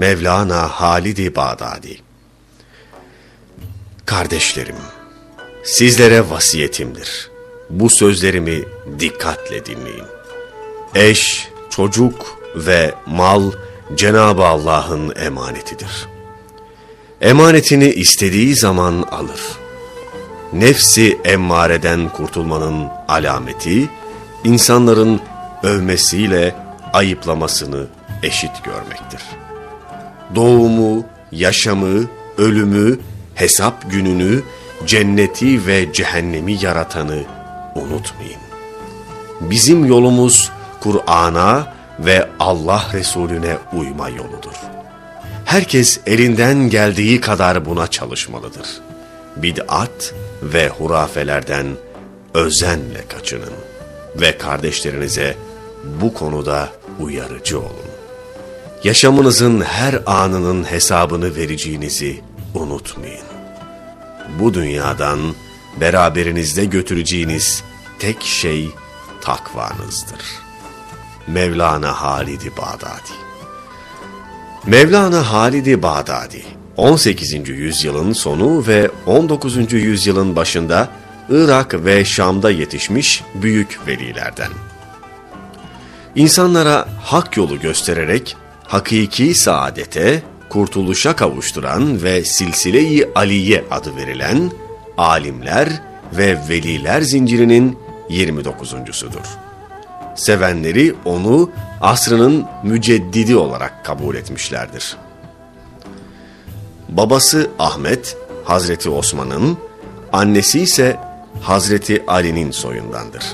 Mevlana Halid-i Bağdadi Kardeşlerim, sizlere vasiyetimdir. Bu sözlerimi dikkatle dinleyin. Eş, çocuk ve mal Cenab-ı Allah'ın emanetidir. Emanetini istediği zaman alır. Nefsi emmareden kurtulmanın alameti, insanların övmesiyle ayıplamasını eşit görmektir. Doğumu, yaşamı, ölümü, hesap gününü, cenneti ve cehennemi yaratanı unutmayın. Bizim yolumuz Kur'an'a ve Allah Resulüne uyma yoludur. Herkes elinden geldiği kadar buna çalışmalıdır. Bid'at ve hurafelerden özenle kaçının ve kardeşlerinize bu konuda uyarıcı olun. Yaşamınızın her anının hesabını vereceğinizi unutmayın. Bu dünyadan beraberinizde götüreceğiniz tek şey takvanızdır. Mevlana Halid-i Bağdadi Mevlana Halid-i Bağdadi 18. yüzyılın sonu ve 19. yüzyılın başında Irak ve Şam'da yetişmiş büyük velilerden. İnsanlara hak yolu göstererek hakiki saadete, kurtuluşa kavuşturan ve Silsile-i Aliye adı verilen alimler ve veliler zincirinin 29.sudur. Sevenleri onu asrının müceddidi olarak kabul etmişlerdir. Babası Ahmet, Hazreti Osman'ın, annesi ise Hazreti Ali'nin soyundandır.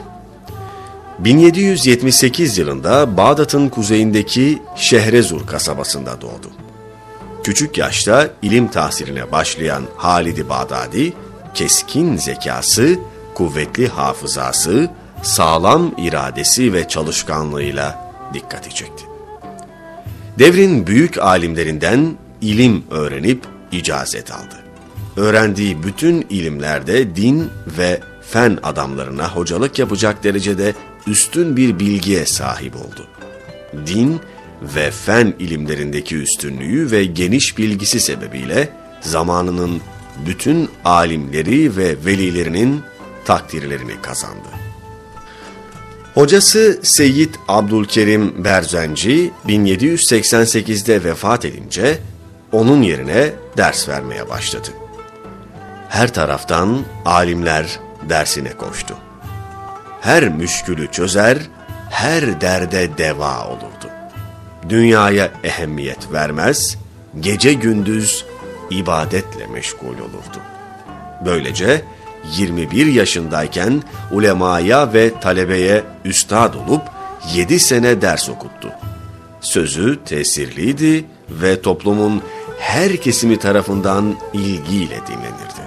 1778 yılında Bağdat'ın kuzeyindeki Şehrezur kasabasında doğdu. Küçük yaşta ilim tahsiline başlayan Halid-i Bağdadi, keskin zekası, kuvvetli hafızası, sağlam iradesi ve çalışkanlığıyla dikkati çekti. Devrin büyük alimlerinden ilim öğrenip icazet aldı. Öğrendiği bütün ilimlerde din ve fen adamlarına hocalık yapacak derecede üstün bir bilgiye sahip oldu. Din ve fen ilimlerindeki üstünlüğü ve geniş bilgisi sebebiyle zamanının bütün alimleri ve velilerinin takdirlerini kazandı. Hocası Seyyid Abdülkerim Berzenci 1788'de vefat edince onun yerine ders vermeye başladı. Her taraftan alimler dersine koştu. Her müşkülü çözer, her derde deva olurdu. Dünyaya ehemmiyet vermez, gece gündüz ibadetle meşgul olurdu. Böylece 21 yaşındayken ulemaya ve talebeye üstad olup 7 sene ders okuttu. Sözü tesirliydi ve toplumun her kesimi tarafından ilgiyle dinlenirdi.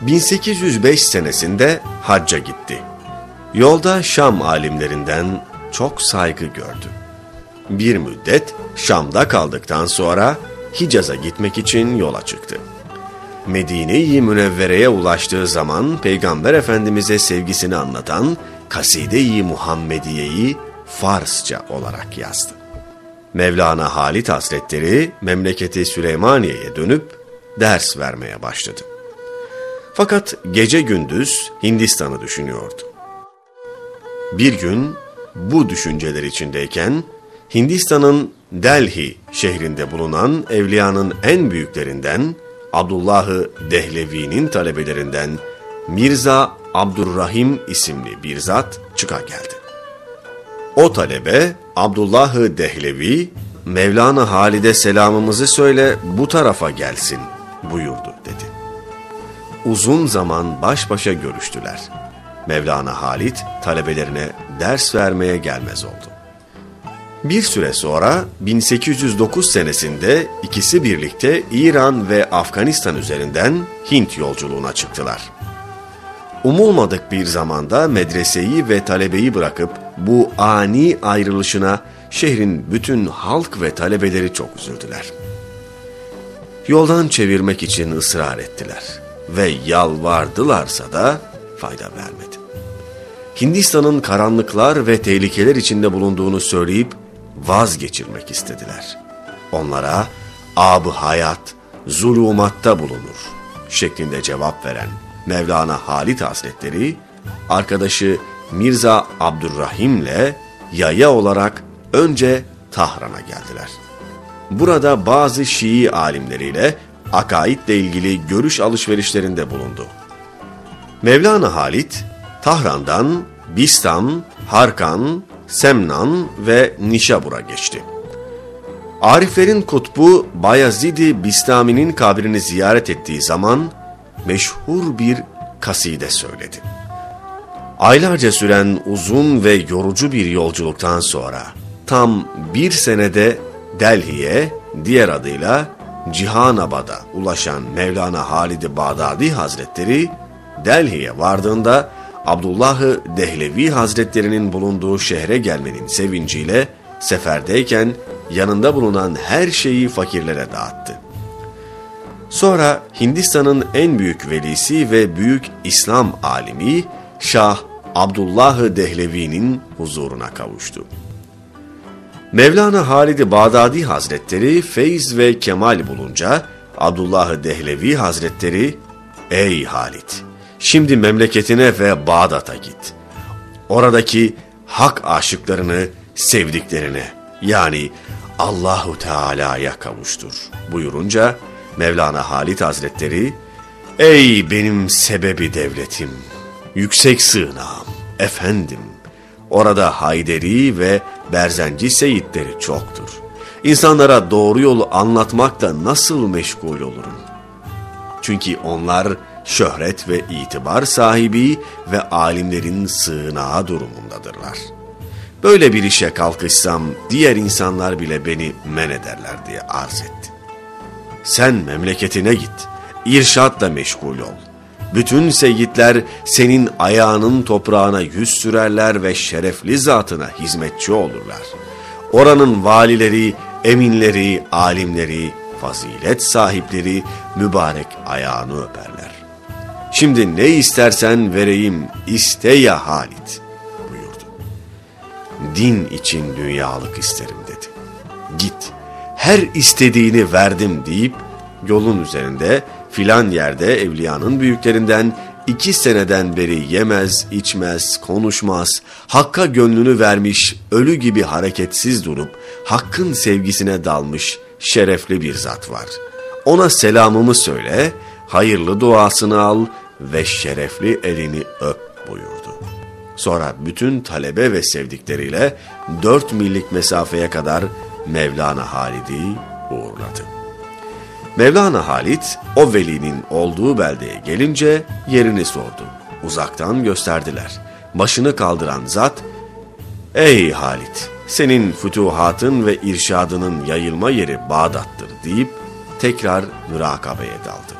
1805 senesinde hacca gitti. Yolda Şam alimlerinden çok saygı gördü. Bir müddet Şam'da kaldıktan sonra Hicaz'a gitmek için yola çıktı. Medine-i Münevvere'ye ulaştığı zaman Peygamber Efendimiz'e sevgisini anlatan Kaside-i Muhammediye'yi Farsça olarak yazdı. Mevlana Halit Hazretleri memleketi Süleymaniye'ye dönüp ders vermeye başladı. Fakat gece gündüz Hindistan'ı düşünüyordu. Bir gün bu düşünceler içindeyken Hindistan'ın Delhi şehrinde bulunan evliyanın en büyüklerinden Abdullah-ı Dehlevi'nin talebelerinden Mirza Abdurrahim isimli bir zat çıka geldi. O talebe Abdullah-ı Dehlevi, Mevlana Halide selamımızı söyle bu tarafa gelsin buyurdu dedi. Uzun zaman baş başa görüştüler. Mevlana Halit talebelerine ders vermeye gelmez oldu. Bir süre sonra 1809 senesinde ikisi birlikte İran ve Afganistan üzerinden Hint yolculuğuna çıktılar. Umulmadık bir zamanda medreseyi ve talebeyi bırakıp bu ani ayrılışına şehrin bütün halk ve talebeleri çok üzüldüler. Yoldan çevirmek için ısrar ettiler ve yalvardılarsa da fayda vermedi. Hindistan'ın karanlıklar ve tehlikeler içinde bulunduğunu söyleyip vazgeçirmek istediler. onlara ab hayat zulumatta bulunur şeklinde cevap veren Mevlana Halit Hazretleri arkadaşı Mirza Abdurrahim ile yaya olarak önce Tahran'a geldiler. Burada bazı Şii alimleriyle akaidle ilgili görüş alışverişlerinde bulundu. Mevlana Halit, Tahran'dan Bistam, Harkan, Semnan ve Nişabur'a geçti. Ariflerin kutbu Bayezid-i Bistami'nin kabrini ziyaret ettiği zaman meşhur bir kaside söyledi. Aylarca süren uzun ve yorucu bir yolculuktan sonra tam bir senede Delhi'ye diğer adıyla Cihanabad'a ulaşan Mevlana Halid-i Bağdadi Hazretleri Delhi'ye vardığında Abdullah-ı Dehlevi Hazretlerinin bulunduğu şehre gelmenin sevinciyle seferdeyken yanında bulunan her şeyi fakirlere dağıttı. Sonra Hindistan'ın en büyük velisi ve büyük İslam alimi Şah Abdullah Dehlevi'nin huzuruna kavuştu. Mevlana Halid-i Bağdadi Hazretleri feyz ve kemal bulunca Abdullah Dehlevi Hazretleri Ey Halit! Şimdi memleketine ve Bağdat'a git. Oradaki hak aşıklarını sevdiklerine yani Allahu Teala'ya kavuştur buyurunca Mevlana Halit Hazretleri Ey benim sebebi devletim, yüksek sığınağım, efendim, orada Hayderi ve Berzenci seyitleri çoktur. İnsanlara doğru yolu anlatmakla nasıl meşgul olurum? Çünkü onlar şöhret ve itibar sahibi ve alimlerin sığınağı durumundadırlar. Böyle bir işe kalkışsam diğer insanlar bile beni men ederler diye arz etti. Sen memleketine git, irşatla meşgul ol. Bütün seyitler senin ayağının toprağına yüz sürerler ve şerefli zatına hizmetçi olurlar. Oranın valileri, eminleri, alimleri, fazilet sahipleri mübarek ayağını öperler. Şimdi ne istersen vereyim, iste ya Halit buyurdu. Din için dünyalık isterim dedi. Git, her istediğini verdim deyip yolun üzerinde filan yerde evliyanın büyüklerinden iki seneden beri yemez, içmez, konuşmaz, Hakk'a gönlünü vermiş, ölü gibi hareketsiz durup, Hakk'ın sevgisine dalmış şerefli bir zat var. Ona selamımı söyle, hayırlı duasını al ve şerefli elini öp buyurdu. Sonra bütün talebe ve sevdikleriyle dört millik mesafeye kadar Mevlana Halid'i uğurladı. Mevlana Halit o velinin olduğu beldeye gelince yerini sordu. Uzaktan gösterdiler. Başını kaldıran zat, ''Ey Halit, senin fütuhatın ve irşadının yayılma yeri Bağdat'tır.'' deyip tekrar mürakabeye daldı.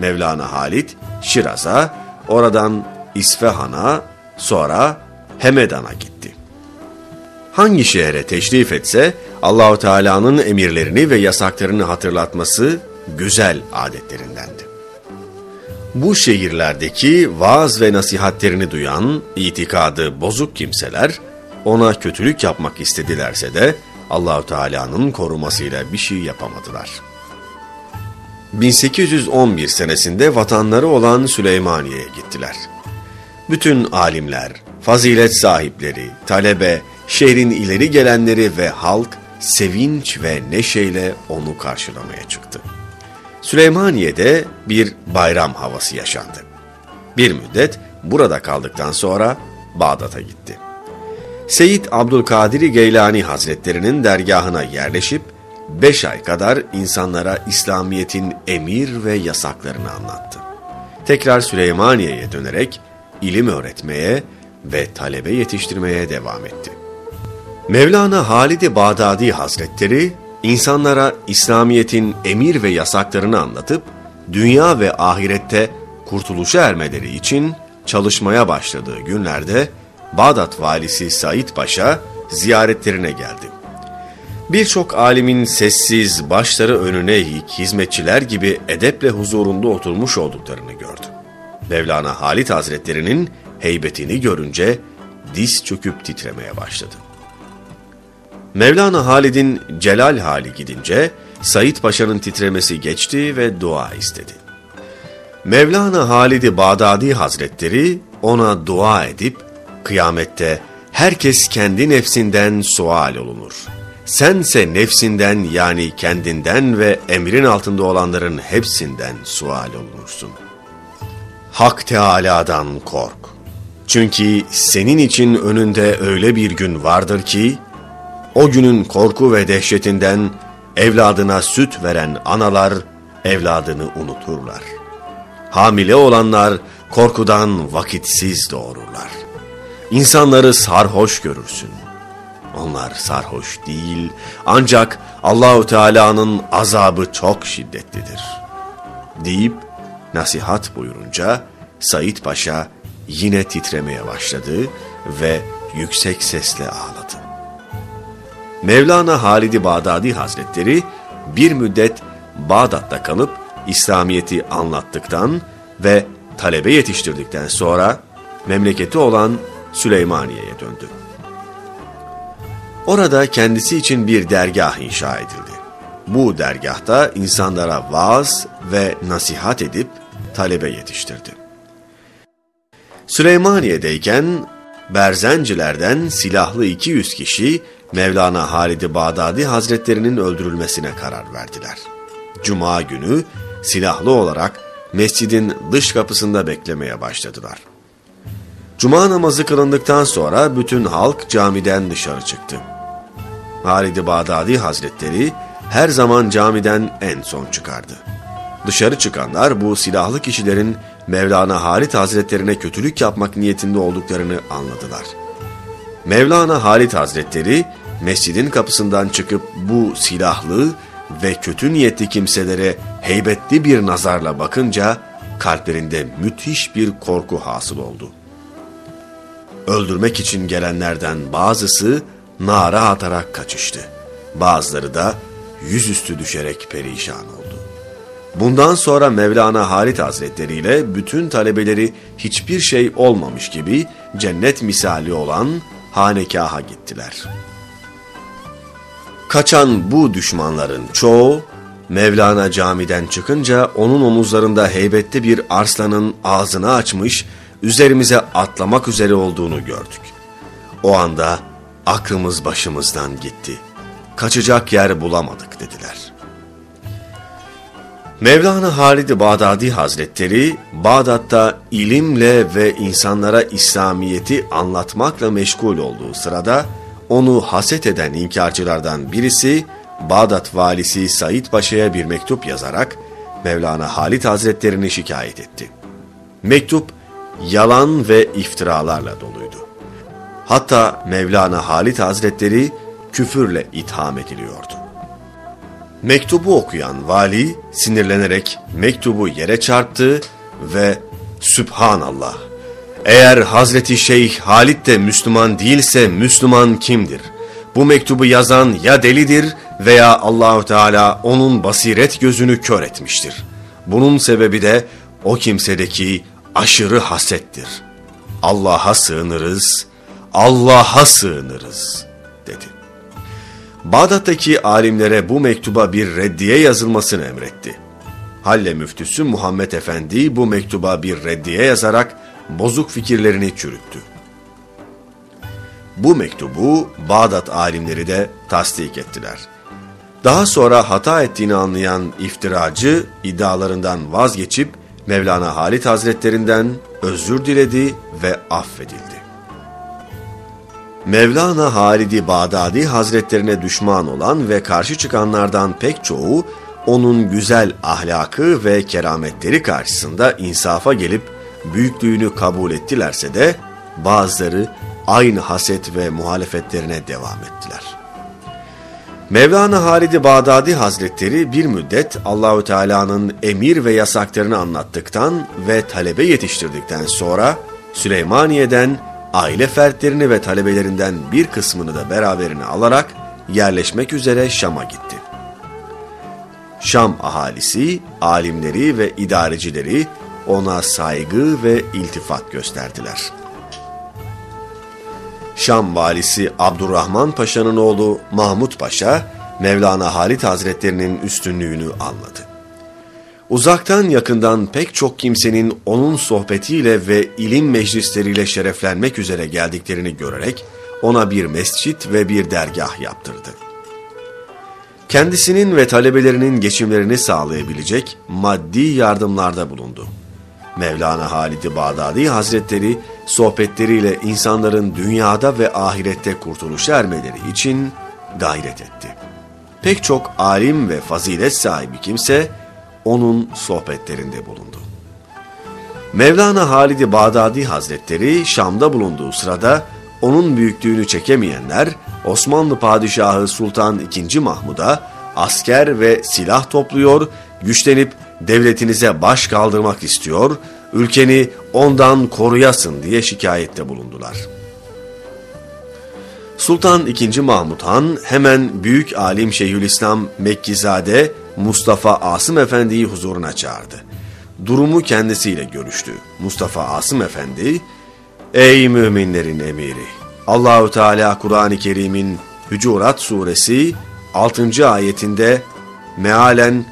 Mevlana Halit Şiraz'a, oradan İsfahan'a, sonra Hemedan'a gitti. Hangi şehre teşrif etse Allahu Teala'nın emirlerini ve yasaklarını hatırlatması güzel adetlerindendi. Bu şehirlerdeki vaaz ve nasihatlerini duyan, itikadı bozuk kimseler ona kötülük yapmak istedilerse de Allahu Teala'nın korumasıyla bir şey yapamadılar. 1811 senesinde vatanları olan Süleymaniye'ye gittiler. Bütün alimler, fazilet sahipleri, talebe, şehrin ileri gelenleri ve halk sevinç ve neşeyle onu karşılamaya çıktı. Süleymaniye'de bir bayram havası yaşandı. Bir müddet burada kaldıktan sonra Bağdat'a gitti. Seyyid Abdülkadir Geylani Hazretlerinin dergahına yerleşip beş ay kadar insanlara İslamiyet'in emir ve yasaklarını anlattı. Tekrar Süleymaniye'ye dönerek ilim öğretmeye ve talebe yetiştirmeye devam etti. Mevlana Halid-i Bağdadi Hazretleri insanlara İslamiyet'in emir ve yasaklarını anlatıp dünya ve ahirette kurtuluşa ermeleri için çalışmaya başladığı günlerde Bağdat valisi Said Paşa ziyaretlerine geldi. Birçok alimin sessiz, başları önüne eğik, hizmetçiler gibi edeple huzurunda oturmuş olduklarını gördü. Mevlana Halit Hazretleri'nin heybetini görünce diz çöküp titremeye başladı. Mevlana Halid'in celal hali gidince Said Paşa'nın titremesi geçti ve dua istedi. Mevlana Halid-i Bağdadi Hazretleri ona dua edip kıyamette herkes kendi nefsinden sual olunur. Sense nefsinden yani kendinden ve emrin altında olanların hepsinden sual olunursun. Hak Teâlâ'dan kork. Çünkü senin için önünde öyle bir gün vardır ki, o günün korku ve dehşetinden evladına süt veren analar evladını unuturlar. Hamile olanlar korkudan vakitsiz doğururlar. İnsanları sarhoş görürsün. Onlar sarhoş değil ancak Allahu Teala'nın azabı çok şiddetlidir. Deyip nasihat buyurunca Said Paşa yine titremeye başladı ve yüksek sesle ağladı. Mevlana Halid-i Bağdadi Hazretleri bir müddet Bağdat'ta kalıp İslamiyet'i anlattıktan ve talebe yetiştirdikten sonra memleketi olan Süleymaniye'ye döndü. Orada kendisi için bir dergah inşa edildi. Bu dergahta insanlara vaaz ve nasihat edip talebe yetiştirdi. Süleymaniye'deyken Berzencilerden silahlı 200 kişi Mevlana Halid-i Bağdadi Hazretlerinin öldürülmesine karar verdiler. Cuma günü silahlı olarak mescidin dış kapısında beklemeye başladılar. Cuma namazı kılındıktan sonra bütün halk camiden dışarı çıktı. Halid-i Bağdadi Hazretleri her zaman camiden en son çıkardı. Dışarı çıkanlar bu silahlı kişilerin Mevlana Halit Hazretlerine kötülük yapmak niyetinde olduklarını anladılar. Mevlana Halit Hazretleri mescidin kapısından çıkıp bu silahlı ve kötü niyetli kimselere heybetli bir nazarla bakınca kalplerinde müthiş bir korku hasıl oldu. Öldürmek için gelenlerden bazısı nara atarak kaçıştı. Bazıları da yüzüstü düşerek perişan oldu. Bundan sonra Mevlana Halit Hazretleri ile bütün talebeleri hiçbir şey olmamış gibi cennet misali olan hanekaha gittiler. Kaçan bu düşmanların çoğu Mevlana camiden çıkınca onun omuzlarında heybetli bir arslanın ağzını açmış, üzerimize atlamak üzere olduğunu gördük. O anda aklımız başımızdan gitti. Kaçacak yer bulamadık dediler. Mevlana Halid-i Bağdadi Hazretleri Bağdat'ta ilimle ve insanlara İslamiyet'i anlatmakla meşgul olduğu sırada onu haset eden inkarcılardan birisi Bağdat valisi Said Paşa'ya bir mektup yazarak Mevlana Halit Hazretlerini şikayet etti. Mektup yalan ve iftiralarla doluydu. Hatta Mevlana Halit Hazretleri küfürle itham ediliyordu. Mektubu okuyan vali sinirlenerek mektubu yere çarptı ve Sübhanallah eğer Hazreti Şeyh Halit de Müslüman değilse Müslüman kimdir? Bu mektubu yazan ya delidir veya Allahu Teala onun basiret gözünü kör etmiştir. Bunun sebebi de o kimsedeki aşırı hasettir. Allah'a sığınırız, Allah'a sığınırız dedi. Bağdat'taki alimlere bu mektuba bir reddiye yazılmasını emretti. Halle müftüsü Muhammed Efendi bu mektuba bir reddiye yazarak bozuk fikirlerini çürüttü. Bu mektubu Bağdat alimleri de tasdik ettiler. Daha sonra hata ettiğini anlayan iftiracı iddialarından vazgeçip Mevlana Halit Hazretlerinden özür diledi ve affedildi. Mevlana Halid-i Bağdadi Hazretlerine düşman olan ve karşı çıkanlardan pek çoğu onun güzel ahlakı ve kerametleri karşısında insafa gelip büyüklüğünü kabul ettilerse de bazıları aynı haset ve muhalefetlerine devam ettiler. Mevlana Halid-i Bağdadi Hazretleri bir müddet Allahü Teala'nın emir ve yasaklarını anlattıktan ve talebe yetiştirdikten sonra Süleymaniye'den aile fertlerini ve talebelerinden bir kısmını da beraberine alarak yerleşmek üzere Şam'a gitti. Şam ahalisi, alimleri ve idarecileri ona saygı ve iltifat gösterdiler. Şam valisi Abdurrahman Paşa'nın oğlu Mahmut Paşa, Mevlana Halit Hazretlerinin üstünlüğünü anladı. Uzaktan yakından pek çok kimsenin onun sohbetiyle ve ilim meclisleriyle şereflenmek üzere geldiklerini görerek ona bir mescit ve bir dergah yaptırdı. Kendisinin ve talebelerinin geçimlerini sağlayabilecek maddi yardımlarda bulundu. Mevlana Halid-i Bağdadi Hazretleri sohbetleriyle insanların dünyada ve ahirette kurtuluşa ermeleri için gayret etti. Pek çok alim ve fazilet sahibi kimse onun sohbetlerinde bulundu. Mevlana Halid-i Bağdadi Hazretleri Şam'da bulunduğu sırada onun büyüklüğünü çekemeyenler Osmanlı Padişahı Sultan II. Mahmud'a asker ve silah topluyor, güçlenip devletinize baş kaldırmak istiyor, ülkeni ondan koruyasın diye şikayette bulundular. Sultan II. Mahmud Han hemen büyük alim Şeyhülislam Mekkizade Mustafa Asım Efendi'yi huzuruna çağırdı. Durumu kendisiyle görüştü. Mustafa Asım Efendi, Ey müminlerin emiri! Allahü Teala Kur'an-ı Kerim'in Hücurat suresi 6. ayetinde mealen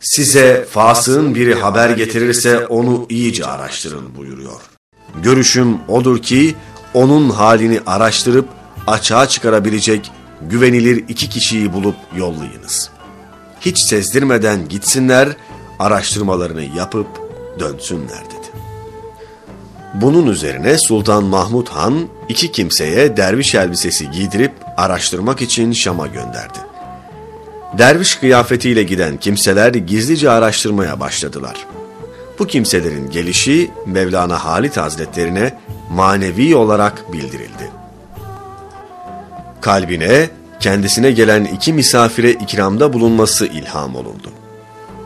size fasığın biri haber getirirse onu iyice araştırın buyuruyor. Görüşüm odur ki onun halini araştırıp açığa çıkarabilecek güvenilir iki kişiyi bulup yollayınız. Hiç sezdirmeden gitsinler, araştırmalarını yapıp dönsünler dedi. Bunun üzerine Sultan Mahmud Han iki kimseye derviş elbisesi giydirip araştırmak için Şam'a gönderdi. Derviş kıyafetiyle giden kimseler gizlice araştırmaya başladılar. Bu kimselerin gelişi Mevlana Halit Hazretlerine manevi olarak bildirildi. Kalbine, kendisine gelen iki misafire ikramda bulunması ilham olundu.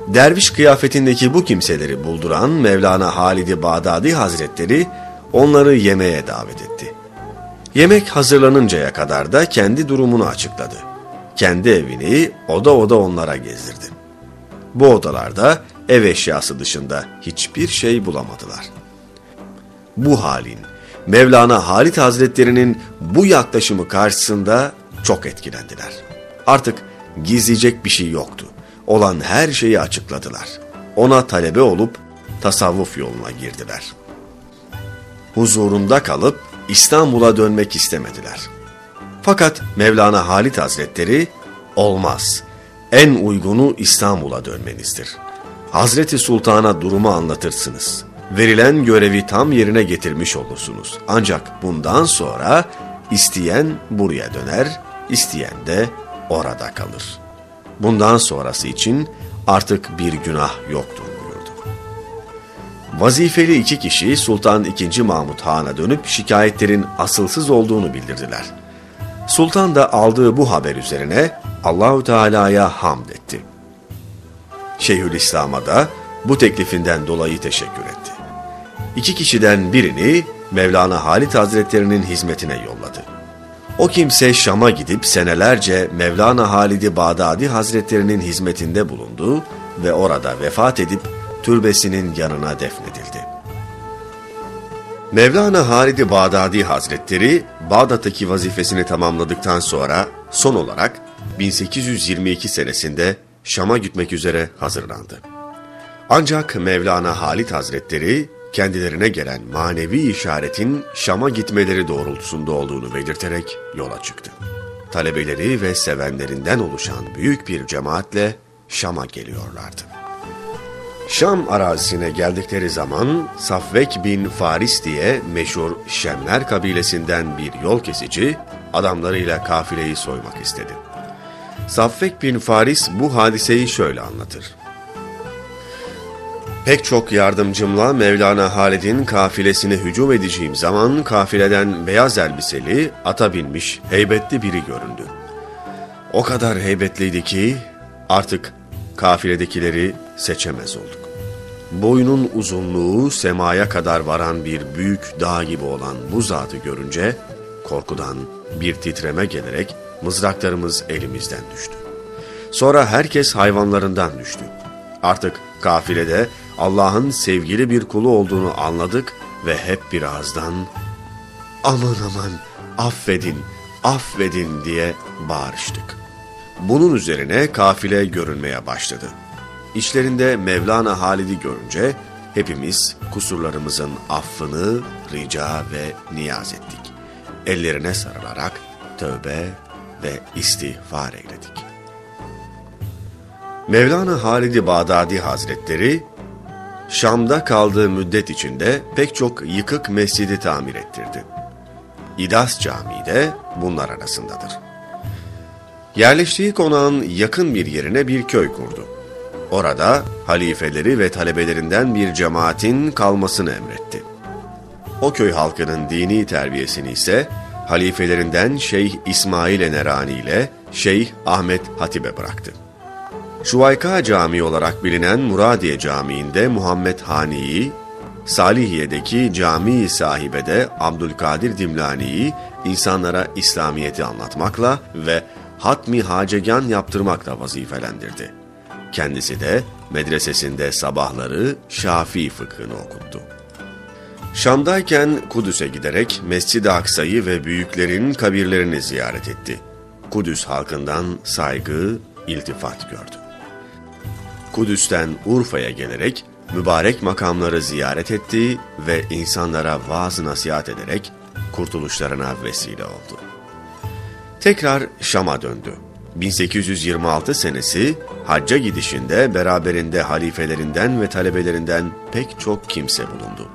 Derviş kıyafetindeki bu kimseleri bulduran Mevlana Halid-i Bağdadi Hazretleri onları yemeğe davet etti. Yemek hazırlanıncaya kadar da kendi durumunu açıkladı. Kendi evini oda oda onlara gezdirdi. Bu odalarda ev eşyası dışında hiçbir şey bulamadılar. Bu halin Mevlana Halit Hazretlerinin bu yaklaşımı karşısında çok etkilendiler. Artık gizleyecek bir şey yoktu olan her şeyi açıkladılar. Ona talebe olup tasavvuf yoluna girdiler. Huzurunda kalıp İstanbul'a dönmek istemediler. Fakat Mevlana Halit Hazretleri olmaz. En uygunu İstanbul'a dönmenizdir. Hazreti Sultan'a durumu anlatırsınız. Verilen görevi tam yerine getirmiş olursunuz. Ancak bundan sonra isteyen buraya döner, isteyen de orada kalır.'' Bundan sonrası için artık bir günah yoktur buyurdu. Vazifeli iki kişi Sultan II. Mahmut Han'a dönüp şikayetlerin asılsız olduğunu bildirdiler. Sultan da aldığı bu haber üzerine Allahü Teala'ya hamd etti. Şeyhülislam'a da bu teklifinden dolayı teşekkür etti. İki kişiden birini Mevlana Halit Hazretlerinin hizmetine yolladı. O kimse Şam'a gidip senelerce Mevlana Halid-i Bağdadi Hazretlerinin hizmetinde bulundu ve orada vefat edip türbesinin yanına defnedildi. Mevlana Halid-i Bağdadi Hazretleri Bağdat'taki vazifesini tamamladıktan sonra son olarak 1822 senesinde Şam'a gitmek üzere hazırlandı. Ancak Mevlana Halit Hazretleri kendilerine gelen manevi işaretin Şam'a gitmeleri doğrultusunda olduğunu belirterek yola çıktı. Talebeleri ve sevenlerinden oluşan büyük bir cemaatle Şam'a geliyorlardı. Şam arazisine geldikleri zaman Safvek bin Faris diye meşhur Şemler kabilesinden bir yol kesici adamlarıyla kafileyi soymak istedi. Safvek bin Faris bu hadiseyi şöyle anlatır. Pek çok yardımcımla Mevlana Halid'in kafilesine hücum edeceğim zaman kafileden beyaz elbiseli, ata binmiş, heybetli biri göründü. O kadar heybetliydi ki artık kafiledekileri seçemez olduk. Boyunun uzunluğu semaya kadar varan bir büyük dağ gibi olan bu zatı görünce korkudan bir titreme gelerek mızraklarımız elimizden düştü. Sonra herkes hayvanlarından düştü. Artık kafilede Allah'ın sevgili bir kulu olduğunu anladık ve hep bir ağızdan aman aman affedin, affedin diye bağırıştık. Bunun üzerine kafile görünmeye başladı. İçlerinde Mevlana Halid'i görünce hepimiz kusurlarımızın affını rica ve niyaz ettik. Ellerine sarılarak tövbe ve istiğfar eyledik. Mevlana Halid-i Bağdadi Hazretleri, Şam'da kaldığı müddet içinde pek çok yıkık mescidi tamir ettirdi. İdas Camii de bunlar arasındadır. Yerleştiği konağın yakın bir yerine bir köy kurdu. Orada halifeleri ve talebelerinden bir cemaatin kalmasını emretti. O köy halkının dini terbiyesini ise halifelerinden Şeyh İsmail Enerani ile Şeyh Ahmet Hatip'e bıraktı. Şuvayka Camii olarak bilinen Muradiye Camii'nde Muhammed Hani'yi, Salihiye'deki cami sahibede Abdülkadir Dimlani'yi insanlara İslamiyet'i anlatmakla ve hatmi hacegan yaptırmakla vazifelendirdi. Kendisi de medresesinde sabahları Şafii fıkhını okuttu. Şam'dayken Kudüs'e giderek Mescid-i Aksa'yı ve büyüklerin kabirlerini ziyaret etti. Kudüs halkından saygı, iltifat gördü. Kudüs'ten Urfa'ya gelerek mübarek makamları ziyaret etti ve insanlara vaaz nasihat ederek kurtuluşlarına vesile oldu. Tekrar Şam'a döndü. 1826 senesi hacca gidişinde beraberinde halifelerinden ve talebelerinden pek çok kimse bulundu.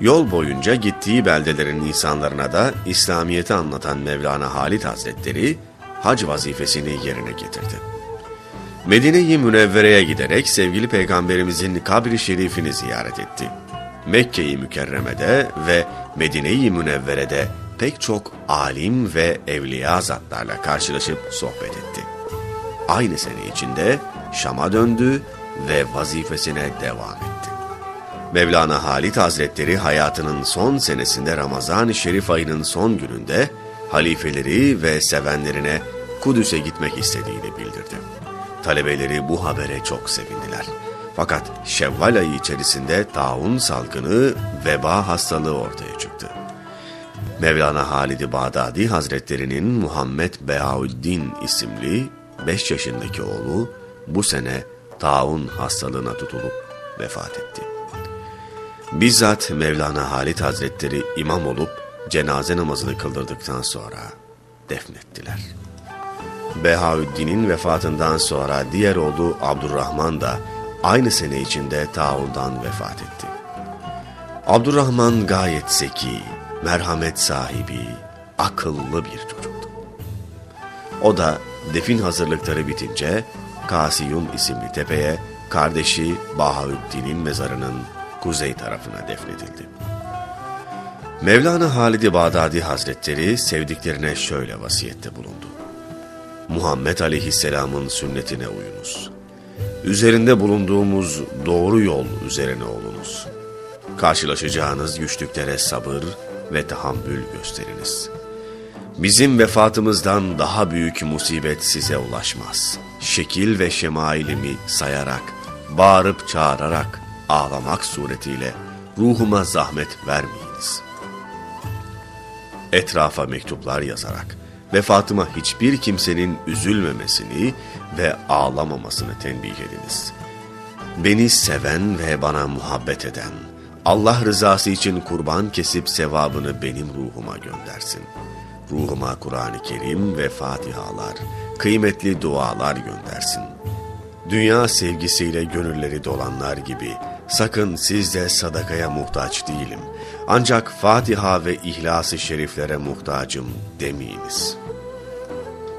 Yol boyunca gittiği beldelerin insanlarına da İslamiyet'i anlatan Mevlana Halit Hazretleri hac vazifesini yerine getirdi. Medine-i Münevvere'ye giderek sevgili peygamberimizin kabri şerifini ziyaret etti. Mekke-i Mükerreme'de ve Medine-i Münevvere'de pek çok alim ve evliya zatlarla karşılaşıp sohbet etti. Aynı sene içinde Şam'a döndü ve vazifesine devam etti. Mevlana Halit Hazretleri hayatının son senesinde Ramazan-ı Şerif ayının son gününde halifeleri ve sevenlerine Kudüs'e gitmek istediğini bildirdi. Talebeleri bu habere çok sevindiler. Fakat Şevval ayı içerisinde taun salgını veba hastalığı ortaya çıktı. Mevlana Halid-i Bağdadi Hazretlerinin Muhammed Behaüddin isimli 5 yaşındaki oğlu bu sene taun hastalığına tutulup vefat etti. Bizzat Mevlana Halit Hazretleri imam olup cenaze namazını kıldırdıktan sonra defnettiler. Behaüddin'in vefatından sonra diğer oğlu Abdurrahman da aynı sene içinde taundan vefat etti. Abdurrahman gayet zeki, merhamet sahibi, akıllı bir çocuktu. O da defin hazırlıkları bitince Kasiyum isimli tepeye kardeşi Bahaüddin'in mezarının kuzey tarafına defnedildi. Mevlana Halid-i Bağdadi Hazretleri sevdiklerine şöyle vasiyette bulundu. Muhammed Aleyhisselam'ın sünnetine uyunuz. Üzerinde bulunduğumuz doğru yol üzerine olunuz. Karşılaşacağınız güçlüklere sabır ve tahammül gösteriniz. Bizim vefatımızdan daha büyük musibet size ulaşmaz. Şekil ve şemailimi sayarak, bağırıp çağırarak, ağlamak suretiyle ruhuma zahmet vermeyiniz. Etrafa mektuplar yazarak, vefatıma hiçbir kimsenin üzülmemesini ve ağlamamasını tembih ediniz. Beni seven ve bana muhabbet eden, Allah rızası için kurban kesip sevabını benim ruhuma göndersin. Ruhuma Kur'an-ı Kerim ve Fatihalar, kıymetli dualar göndersin. Dünya sevgisiyle gönülleri dolanlar gibi sakın siz de sadakaya muhtaç değilim. Ancak Fatiha ve İhlas-ı Şeriflere muhtacım demeyiniz.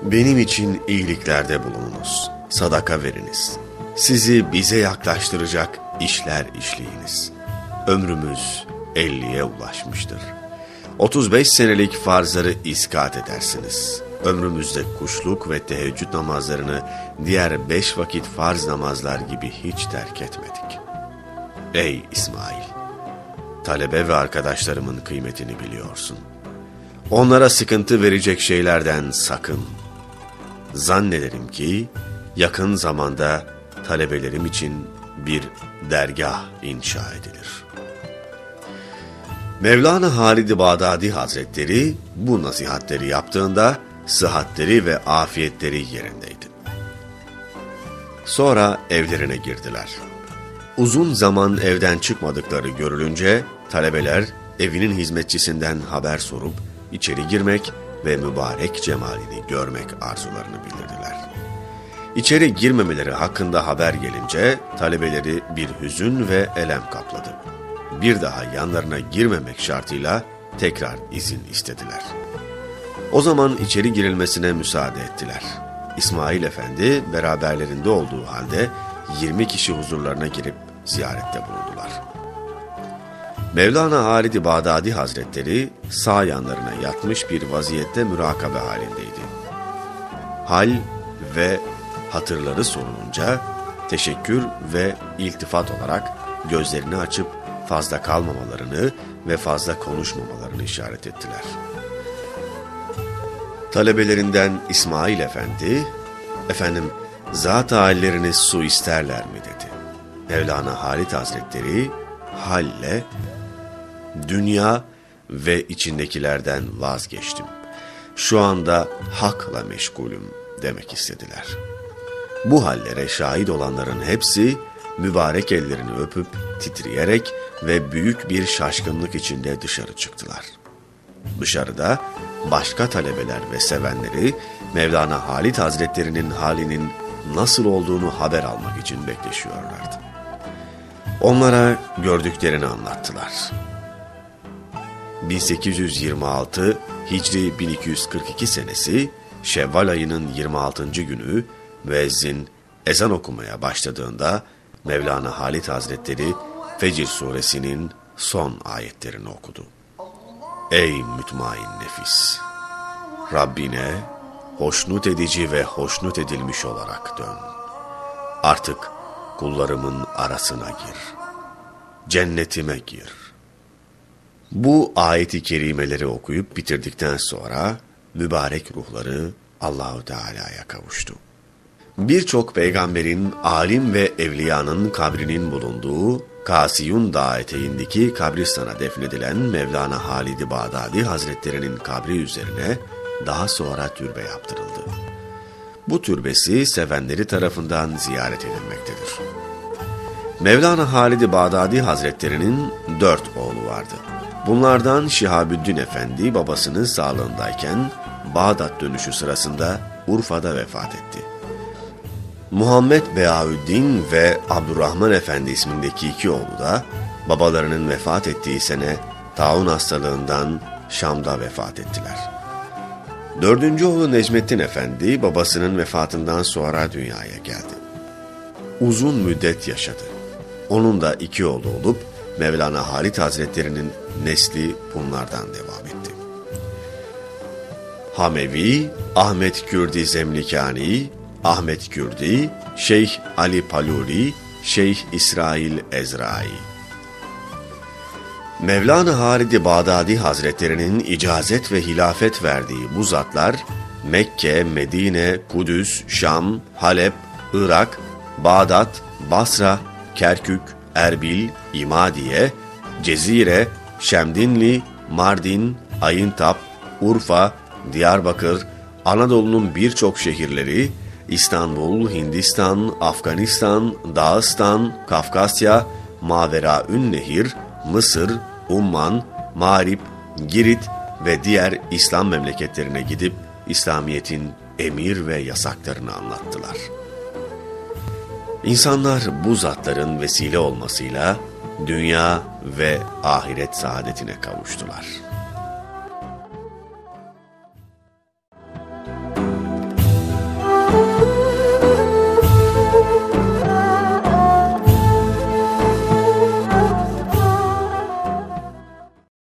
Benim için iyiliklerde bulununuz, sadaka veriniz. Sizi bize yaklaştıracak işler işleyiniz.'' ömrümüz 50'ye ulaşmıştır. 35 senelik farzları iskat edersiniz. Ömrümüzde kuşluk ve teheccüd namazlarını diğer beş vakit farz namazlar gibi hiç terk etmedik. Ey İsmail! Talebe ve arkadaşlarımın kıymetini biliyorsun. Onlara sıkıntı verecek şeylerden sakın. Zannederim ki yakın zamanda talebelerim için bir dergah inşa edilir. Mevlana Halid-i Bağdadi Hazretleri bu nasihatleri yaptığında sıhhatleri ve afiyetleri yerindeydi. Sonra evlerine girdiler. Uzun zaman evden çıkmadıkları görülünce talebeler evinin hizmetçisinden haber sorup içeri girmek ve mübarek cemalini görmek arzularını bildirdiler. İçeri girmemeleri hakkında haber gelince talebeleri bir hüzün ve elem kapladı. Bir daha yanlarına girmemek şartıyla tekrar izin istediler. O zaman içeri girilmesine müsaade ettiler. İsmail Efendi beraberlerinde olduğu halde 20 kişi huzurlarına girip ziyarette bulundular. Mevlana Halid-i Bağdadi Hazretleri sağ yanlarına yatmış bir vaziyette mürakabe halindeydi. Hal ve hatırları sorulunca teşekkür ve iltifat olarak gözlerini açıp fazla kalmamalarını ve fazla konuşmamalarını işaret ettiler. Talebelerinden İsmail Efendi, efendim zat halleriniz su isterler mi dedi. Mevlana Halit Hazretleri halle dünya ve içindekilerden vazgeçtim. Şu anda hakla meşgulüm demek istediler. Bu hallere şahit olanların hepsi mübarek ellerini öpüp titreyerek ve büyük bir şaşkınlık içinde dışarı çıktılar. Dışarıda başka talebeler ve sevenleri Mevlana Halit Hazretlerinin halinin nasıl olduğunu haber almak için bekleşiyorlardı. Onlara gördüklerini anlattılar. 1826 Hicri 1242 senesi Şevval ayının 26. günü müezzin ezan okumaya başladığında Mevlana Halit Hazretleri Fecir suresinin son ayetlerini okudu. Ey mütmain nefis! Rabbine hoşnut edici ve hoşnut edilmiş olarak dön. Artık kullarımın arasına gir. Cennetime gir. Bu ayeti kerimeleri okuyup bitirdikten sonra mübarek ruhları Allahu Teala'ya kavuştu. Birçok peygamberin, alim ve evliyanın kabrinin bulunduğu Kasiyun Dağı eteğindeki kabristana defnedilen Mevlana Halid-i Bağdadi Hazretlerinin kabri üzerine daha sonra türbe yaptırıldı. Bu türbesi sevenleri tarafından ziyaret edilmektedir. Mevlana Halid-i Bağdadi Hazretlerinin dört oğlu vardı. Bunlardan Şihabüddin Efendi babasının sağlığındayken Bağdat dönüşü sırasında Urfa'da vefat etti. Muhammed Beaüddin ve Abdurrahman Efendi ismindeki iki oğlu da babalarının vefat ettiği sene taun hastalığından Şam'da vefat ettiler. Dördüncü oğlu Necmettin Efendi babasının vefatından sonra dünyaya geldi. Uzun müddet yaşadı. Onun da iki oğlu olup Mevlana Halit Hazretleri'nin nesli bunlardan devam etti. Hamevi, Ahmet Kürdi Zemlikani, Ahmet Kürdi, Şeyh Ali Paluri, Şeyh İsrail Ezrai. Mevlana Halid-i Bağdadi Hazretlerinin icazet ve hilafet verdiği bu zatlar, Mekke, Medine, Kudüs, Şam, Halep, Irak, Bağdat, Basra, Kerkük, Erbil, İmadiye, Cezire, Şemdinli, Mardin, Ayıntap, Urfa, Diyarbakır, Anadolu'nun birçok şehirleri, İstanbul, Hindistan, Afganistan, Dağıstan, Kafkasya, Mavera Ünnehir, Mısır, Umman, Marip, Girit ve diğer İslam memleketlerine gidip İslamiyet'in emir ve yasaklarını anlattılar. İnsanlar bu zatların vesile olmasıyla dünya ve ahiret saadetine kavuştular.''